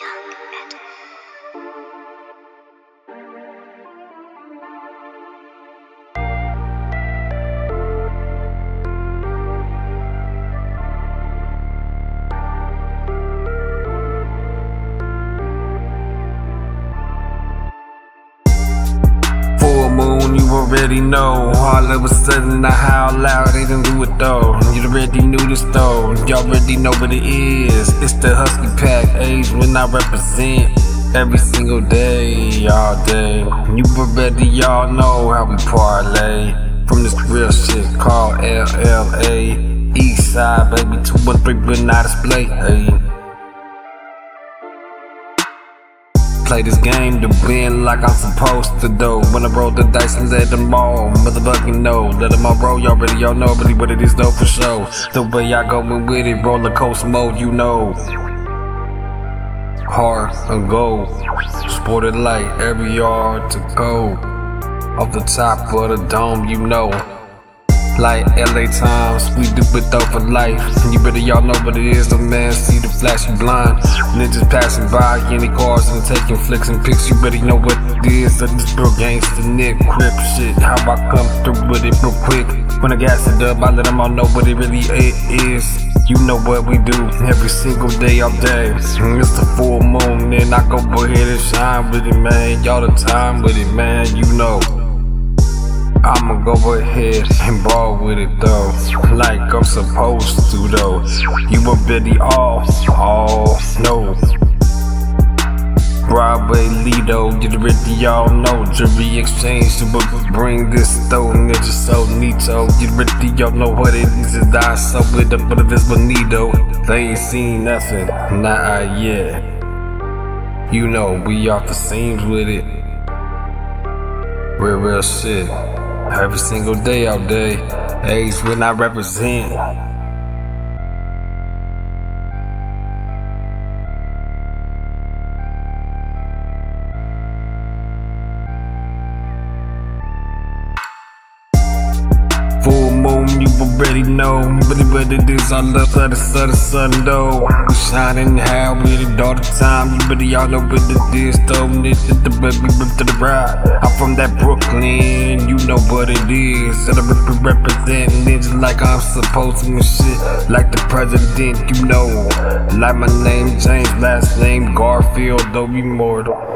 Young Edit. Already know. All of a sudden, I howl loud, they didn't do it though. You already knew this though. Y'all already know what it is. It's the Husky Pack age when I represent. Every single day, all day. You already y'all know how we parlay. From this real shit called LLA. East side, baby, 213, when I display. Hey. Play this game to win like I'm supposed to do. When I roll the dice and let them all motherfucking know. Let them all roll, y'all already y'all know really what it is though for sure. The way I going with it, roller coaster mode, you know. Hard and gold, sported light, every yard to go. Off the top of the dome, you know. Like LA Times, we do it though for life. And you better y'all know what it is, the man see the flash you blind. Ninjas passing by, any cars and taking flicks and pics. You better know what it is. That this real gangsta Nick Crip shit. How I come through with it real quick. When I gas it up, I let them all know what it really is. You know what we do every single day, all day. Mm, it's the full moon, and I go ahead and shine with it, man. Y'all the time with it, man. You know. Go ahead and ball with it though, like I'm supposed to though. You already all, all know. Broadway Lido, get ready, y'all know. Jury exchange to bring this though, ninja so neato. You already all know what it is. I so with up, but if it's bonito, they ain't seen nothing, not yet. You know we off the scenes with it. Real, real shit. Every single day, all day. Age when I represent. Moon, you already know. Really what it is, I love how the sun, the sun, though. Shining high with it all the time. You really all know what it is, though. Nigga, the baby, rip to the ride. I'm from that Brooklyn, you know what it is. And I rep- represent niggas like I'm supposed to shit. Like the president, you know. Like my name, James, last name Garfield, though immortal.